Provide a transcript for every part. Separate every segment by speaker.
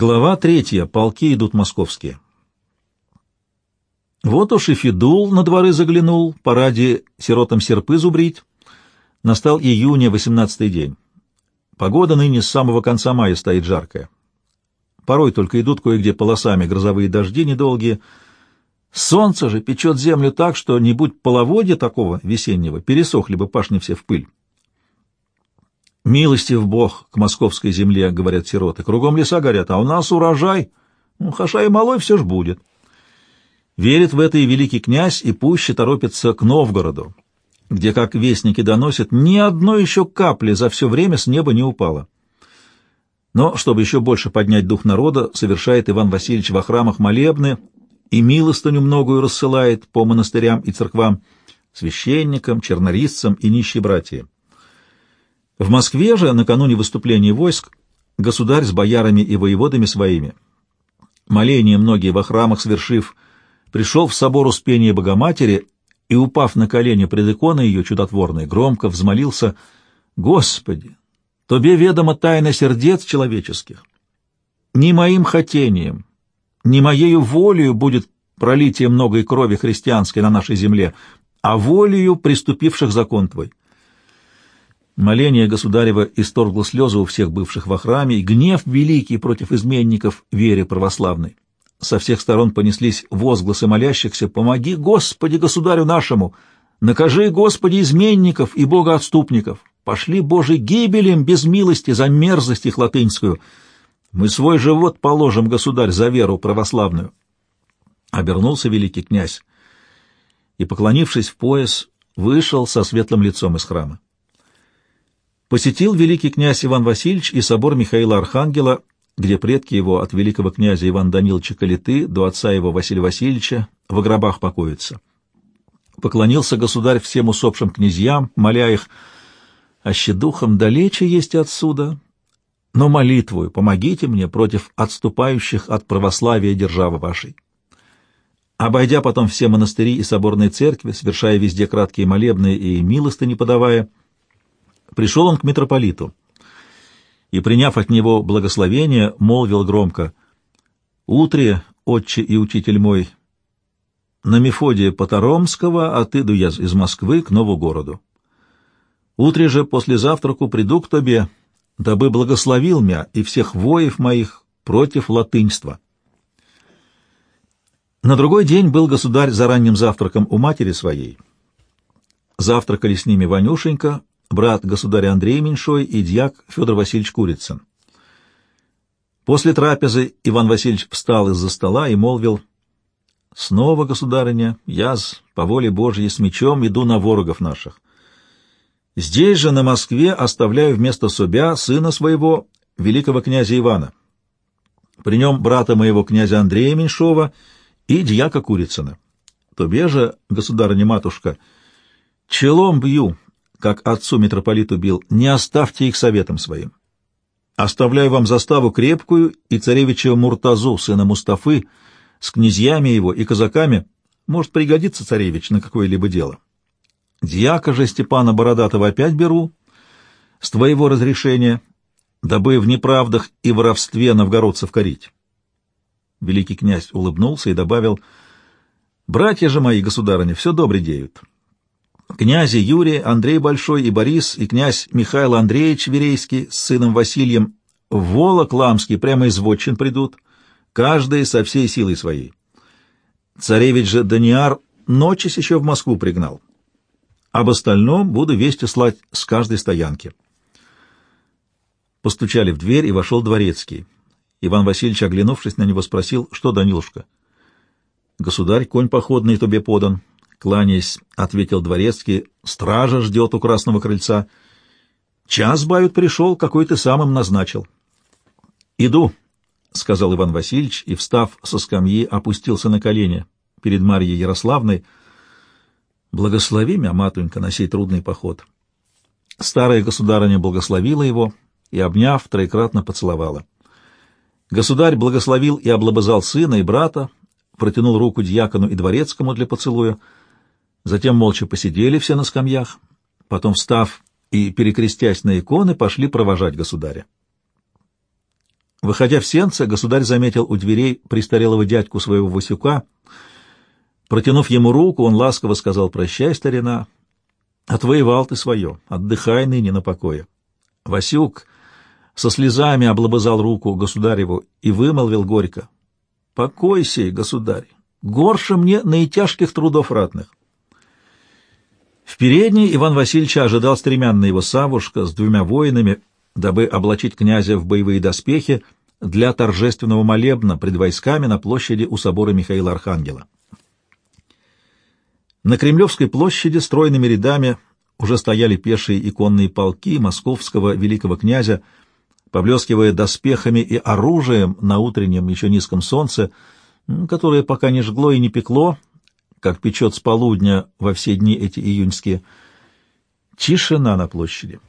Speaker 1: Глава третья. Полки идут московские. Вот уж и Федул на дворы заглянул, по ради сиротам серпы зубрить. Настал июня, восемнадцатый день. Погода ныне с самого конца мая стоит жаркая. Порой только идут кое-где полосами грозовые дожди недолгие. Солнце же печет землю так, что не будь половодья такого весеннего, пересохли бы пашни все в пыль. «Милостив Бог к московской земле», — говорят сироты. «Кругом леса горят, а у нас урожай. Ну, хаша и малой все ж будет». Верит в это и великий князь, и пуще торопится к Новгороду, где, как вестники доносят, ни одной еще капли за все время с неба не упало. Но, чтобы еще больше поднять дух народа, совершает Иван Васильевич во храмах молебны и милостыню многую рассылает по монастырям и церквам, священникам, чернорисцам и нищей братьям. В Москве же, накануне выступления войск, государь с боярами и воеводами своими, моления многие во храмах свершив, пришел в собор Успения Богоматери и, упав на колени пред иконой ее чудотворной, громко взмолился «Господи, Тобе ведомо тайна сердец человеческих. Ни моим хотением, ни моею волею будет пролитие многой крови христианской на нашей земле, а волею приступивших закон Твой. Моление государева исторгло слезы у всех бывших во храме, гнев великий против изменников вере православной. Со всех сторон понеслись возгласы молящихся «Помоги, Господи, государю нашему! Накажи, Господи, изменников и богоотступников! Пошли, Божий, гибелем без милости за мерзость их латынскую! Мы свой живот положим, государь, за веру православную!» Обернулся великий князь и, поклонившись в пояс, вышел со светлым лицом из храма посетил великий князь Иван Васильевич и собор Михаила Архангела, где предки его от великого князя Ивана Даниловича Калиты до отца его Василия Васильевича в гробах покоятся. Поклонился государь всем усопшим князьям, моля их, «Аще духом далече есть отсюда, но молитвую помогите мне против отступающих от православия державы вашей». Обойдя потом все монастыри и соборные церкви, совершая везде краткие молебны и милостыни подавая, Пришел он к митрополиту и, приняв от него благословение, молвил громко, «Утре, отче и учитель мой, на Мефодия Потаромского отыду я из Москвы к нову городу. Утре же после завтраку приду к тебе, дабы благословил меня и всех воев моих против латынства». На другой день был государь за ранним завтраком у матери своей. Завтракали с ними Ванюшенька, брат государя Андрей Меньшой и дьяк Федор Васильевич Курицын. После трапезы Иван Васильевич встал из-за стола и молвил, «Снова, государыня, я, по воле Божьей, с мечом иду на ворогов наших. Здесь же, на Москве, оставляю вместо себя сына своего, великого князя Ивана. При нем брата моего князя Андрея Меньшова и дьяка Курицына. Тобе же, государыня-матушка, челом бью, как отцу митрополиту бил, не оставьте их советом своим. Оставляю вам заставу крепкую и царевича Муртазу, сына Мустафы, с князьями его и казаками, может пригодиться царевич на какое-либо дело. Дьяка же Степана Бородатого опять беру, с твоего разрешения, дабы в неправдах и воровстве новгородцев корить. Великий князь улыбнулся и добавил, «Братья же мои, государыня, все добре деют. Князи Юрий, Андрей Большой и Борис, и князь Михаил Андреевич Верейский с сыном Василием в Волок Ламский прямо из вотчин придут, каждый со всей силой своей. Царевич же Даниар ночись еще в Москву пригнал. Об остальном буду вести слать с каждой стоянки. Постучали в дверь, и вошел дворецкий. Иван Васильевич, оглянувшись на него, спросил, что, Данилушка? Государь, конь походный тебе подан, Кланяясь, ответил дворецкий, стража ждет у красного крыльца. Час, бают, пришел, какой ты сам им назначил. Иду, — сказал Иван Васильевич и, встав со скамьи, опустился на колени перед Марьей Ярославной. «Благослови меня, матунька, на сей трудный поход». Старая государыня благословила его и, обняв, троекратно поцеловала. Государь благословил и облобызал сына и брата, протянул руку дьякону и дворецкому для поцелуя — Затем молча посидели все на скамьях, потом, встав и перекрестясь на иконы, пошли провожать государя. Выходя в сенце, государь заметил у дверей престарелого дядьку своего Васюка. Протянув ему руку, он ласково сказал «Прощай, старина, отвоевал ты свое, отдыхай ныне на покое». Васюк со слезами облобызал руку государеву и вымолвил горько «Покой сей, государь, горше мне наитяжких трудов ратных». В передней Иван Васильевич ожидал стремянный его Савушка с двумя воинами, дабы облачить князя в боевые доспехи для торжественного молебна пред войсками на площади у собора Михаила Архангела. На Кремлевской площади стройными рядами уже стояли пешие и конные полки московского великого князя, поблескивая доспехами и оружием на утреннем еще низком солнце, которое пока не жгло и не пекло, как печет с полудня во все дни эти июньские. Тишина на площади.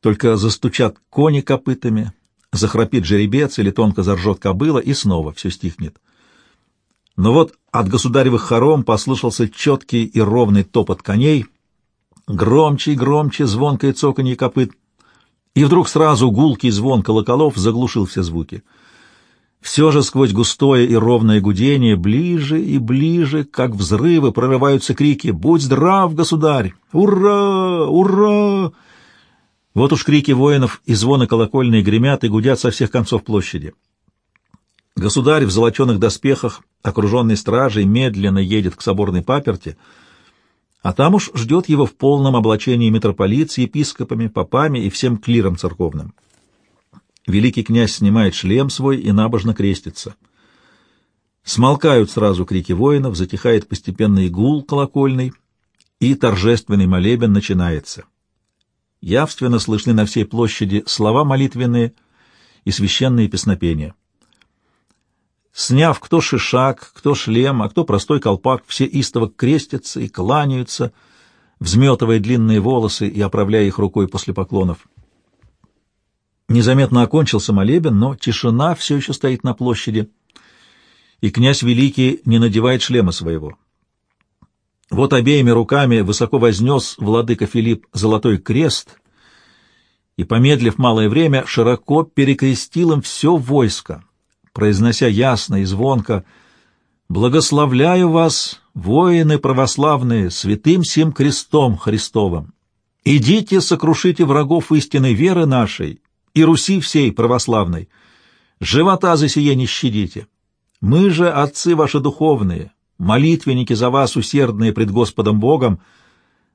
Speaker 1: Только застучат кони копытами, захрапит жеребец или тонко заржет кобыла, и снова все стихнет. Но вот от государевых хором послышался четкий и ровный топот коней, громче и громче звонкое цоканье копыт, и вдруг сразу гулкий звон колоколов заглушил все звуки — все же сквозь густое и ровное гудение ближе и ближе, как взрывы, прорываются крики «Будь здрав, государь! Ура! Ура!» Вот уж крики воинов и звоны колокольные гремят и гудят со всех концов площади. Государь в золоченых доспехах, окруженный стражей, медленно едет к соборной паперти, а там уж ждет его в полном облачении митрополит с епископами, попами и всем клиром церковным. Великий князь снимает шлем свой и набожно крестится. Смолкают сразу крики воинов, затихает постепенный гул колокольный, и торжественный молебен начинается. Явственно слышны на всей площади слова молитвенные и священные песнопения. Сняв кто шишак, кто шлем, а кто простой колпак, все истово крестятся и кланяются, взметывая длинные волосы и оправляя их рукой после поклонов. Незаметно окончился молебен, но тишина все еще стоит на площади, и князь Великий не надевает шлема своего. Вот обеими руками высоко вознес владыка Филипп золотой крест и, помедлив малое время, широко перекрестил им все войско, произнося ясно и звонко «Благословляю вас, воины православные, святым сим крестом Христовым! Идите, сокрушите врагов истинной веры нашей и Руси всей православной. Живота за сие не щадите. Мы же, отцы ваши духовные, молитвенники за вас усердные пред Господом Богом,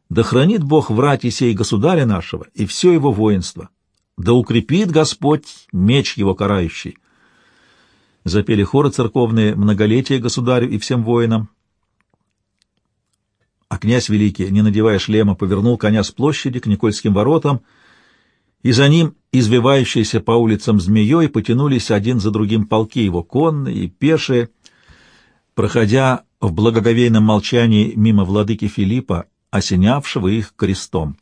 Speaker 1: да хранит Бог врать сей государя нашего и все его воинство, да укрепит Господь меч его карающий. Запели хоры церковные многолетие государю и всем воинам. А князь Великий, не надевая шлема, повернул коня с площади к Никольским воротам, и за ним, извивающиеся по улицам змеей, потянулись один за другим полки его, конные и пешие. Проходя в благоговейном молчании мимо владыки Филиппа, осенявшего их крестом.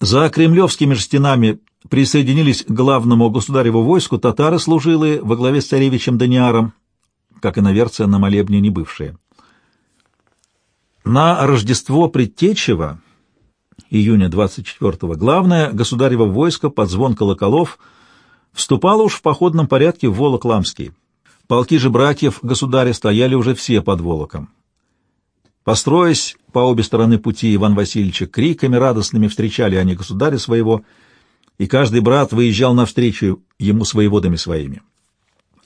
Speaker 1: За кремлевскими же стенами присоединились к главному государеву войску татары служилые во главе с царевичем Даниаром, как и наверце на молебне не бывшие. На Рождество Предтечева июня 24-го, главное государево войско под звон колоколов вступало уж в походном порядке в Волок-Ламский. Полки же братьев государя стояли уже все под Волоком. Построясь по обе стороны пути Иван Васильевича, криками радостными встречали они государя своего, и каждый брат выезжал навстречу ему с воеводами своими.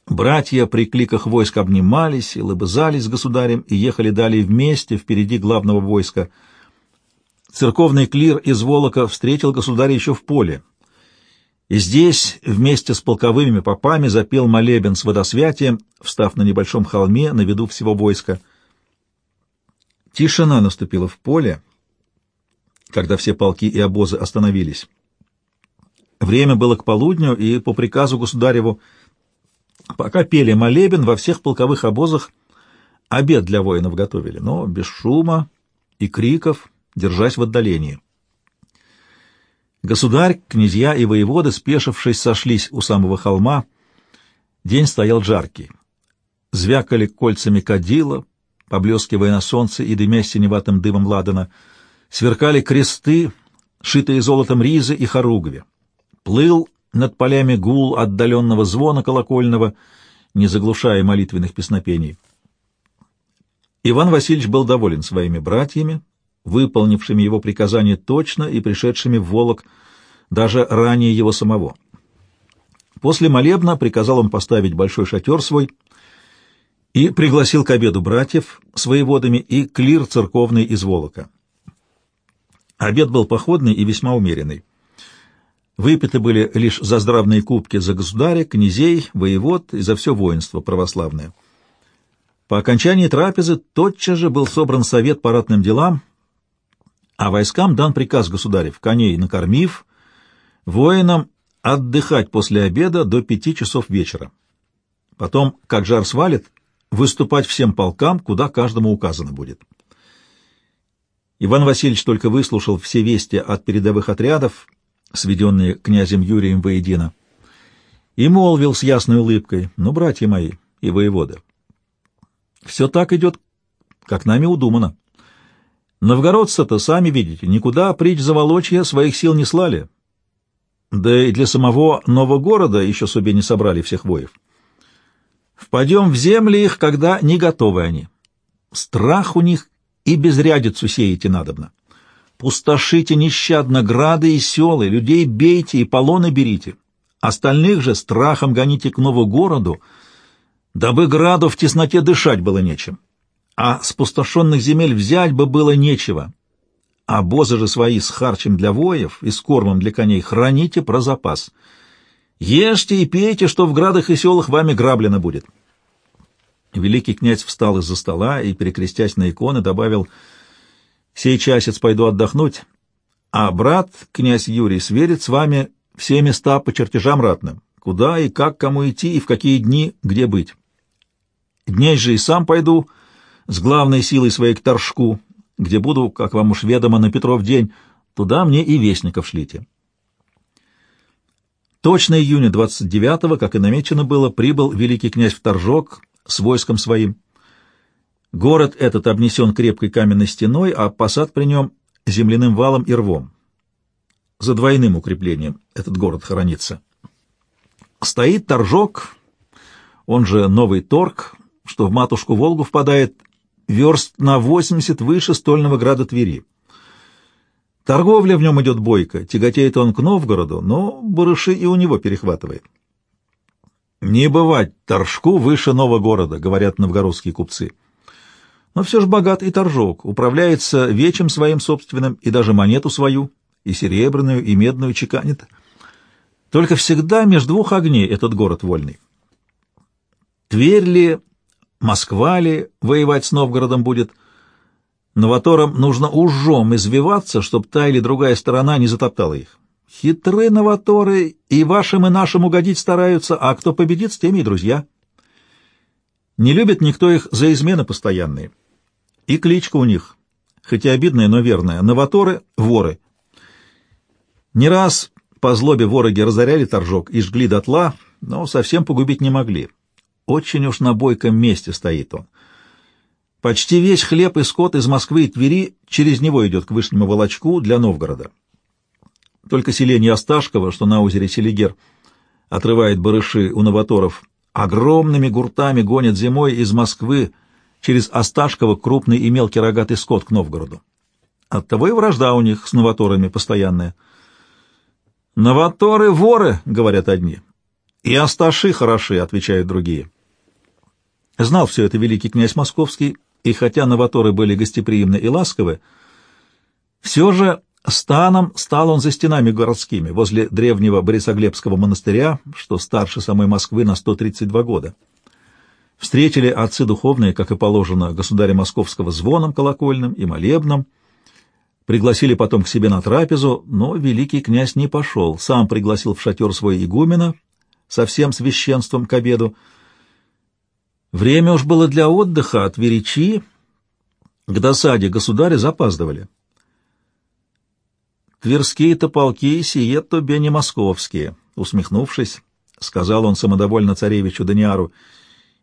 Speaker 1: Братья при кликах войск обнимались и лобызались с государем и ехали далее вместе впереди главного войска — Церковный клир из Волока встретил государя еще в поле. И здесь вместе с полковыми попами запел молебен с водосвятием, встав на небольшом холме на виду всего войска. Тишина наступила в поле, когда все полки и обозы остановились. Время было к полудню, и по приказу государеву, пока пели молебен, во всех полковых обозах обед для воинов готовили, но без шума и криков, держась в отдалении. Государь, князья и воеводы, спешившись, сошлись у самого холма. День стоял жаркий. Звякали кольцами кадила, поблескивая на солнце и дымясь синеватым дымом ладана. Сверкали кресты, шитые золотом ризы и хоругви. Плыл над полями гул отдаленного звона колокольного, не заглушая молитвенных песнопений. Иван Васильевич был доволен своими братьями, выполнившими его приказание точно и пришедшими в Волок даже ранее его самого. После молебна приказал он поставить большой шатер свой и пригласил к обеду братьев с воеводами и клир церковный из Волока. Обед был походный и весьма умеренный. Выпиты были лишь заздравные кубки за государя, князей, воевод и за все воинство православное. По окончании трапезы тотчас же был собран совет по ратным делам, а войскам дан приказ государев, коней накормив, воинам отдыхать после обеда до пяти часов вечера. Потом, как жар свалит, выступать всем полкам, куда каждому указано будет. Иван Васильевич только выслушал все вести от передовых отрядов, сведенные князем Юрием воедино, и молвил с ясной улыбкой, «Ну, братья мои и воеводы, все так идет, как нами удумано. Новгородцы-то, сами видите, никуда притч заволочья своих сил не слали, да и для самого нового города еще себе не собрали всех воев. Впадем в земли их, когда не готовы они. Страх у них и безрядицу сеете надобно. Пустошите нещадно грады и селы, людей бейте и полоны берите. Остальных же страхом гоните к новому городу, дабы граду в тесноте дышать было нечем. А с пустошенных земель взять бы было нечего. А бозы же свои с харчем для воев и с кормом для коней храните про запас. Ешьте и пейте, что в градах и селах вами граблено будет. Великий князь встал из-за стола и, перекрестясь на иконы, добавил — Сей часец пойду отдохнуть, а брат, князь Юрий, сверит с вами все места по чертежам ратным, куда и как кому идти и в какие дни где быть. Дней же и сам пойду с главной силой своей к Торжку, где буду, как вам уж ведомо, на Петров день, туда мне и вестников шлите. Точно июня 29-го, как и намечено было, прибыл великий князь в Торжок с войском своим. Город этот обнесен крепкой каменной стеной, а посад при нем земляным валом и рвом. За двойным укреплением этот город хоронится. Стоит торжок, он же Новый Торг, что в матушку Волгу впадает верст на 80 выше стольного града Твери. Торговля в нем идет бойко, тяготеет он к Новгороду, но барыши и у него перехватывает. «Не бывать торжку выше нового города», — говорят новгородские купцы но все же богат и торжок, управляется вечем своим собственным и даже монету свою, и серебряную, и медную чеканит. Только всегда между двух огней этот город вольный. Тверь ли, Москва ли воевать с Новгородом будет? Новаторам нужно ужом извиваться, чтоб та или другая сторона не затоптала их. Хитрые новаторы и вашим, и нашим угодить стараются, а кто победит, с теми и друзья. Не любит никто их за измены постоянные. И кличка у них, хоть и обидная, но верная, новаторы — воры. Не раз по злобе вороги разоряли торжок и жгли дотла, но совсем погубить не могли. Очень уж на бойком месте стоит он. Почти весь хлеб и скот из Москвы и Твери через него идет к Вышнему Волочку для Новгорода. Только селение Осташково, что на озере Селигер, отрывает барыши у новаторов, огромными гуртами гонят зимой из Москвы через Осташково крупный и мелкий рогатый скот к Новгороду. Оттого и вражда у них с новаторами постоянная. «Новаторы — воры», — говорят одни, — «и Осташи хороши», — отвечают другие. Знал все это великий князь Московский, и хотя новаторы были гостеприимны и ласковы, все же станом стал он за стенами городскими, возле древнего Борисоглебского монастыря, что старше самой Москвы на 132 года. Встретили отцы духовные, как и положено, государя московского звоном колокольным и молебном, пригласили потом к себе на трапезу, но великий князь не пошел, сам пригласил в шатер свой игумена со всем священством к обеду. Время уж было для отдыха от Веричи, к досаде государя запаздывали. «Тверские-то полки сие тобе не московские», — усмехнувшись, сказал он самодовольно царевичу Даниару, —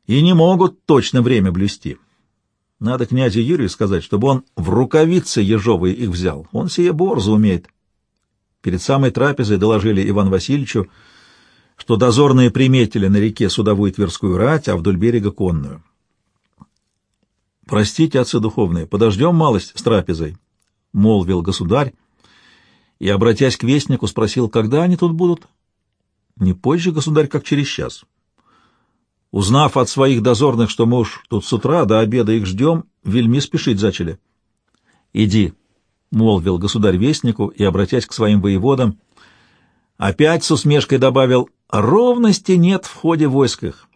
Speaker 1: и не могут точно время блюсти. Надо князю Юрию сказать, чтобы он в рукавицы ежовые их взял. Он сие борзо умеет. Перед самой трапезой доложили Иван Васильевичу, что дозорные приметили на реке судовую Тверскую рать, а вдоль берега конную. «Простите, отцы духовные, подождем малость с трапезой», — молвил государь, и, обратясь к вестнику, спросил, когда они тут будут. «Не позже, государь, как через час». Узнав от своих дозорных, что мы уж тут с утра до обеда их ждем, вельми спешить зачали. «Иди», — молвил государь вестнику и, обратясь к своим воеводам, опять с усмешкой добавил, «ровности нет в ходе войсках.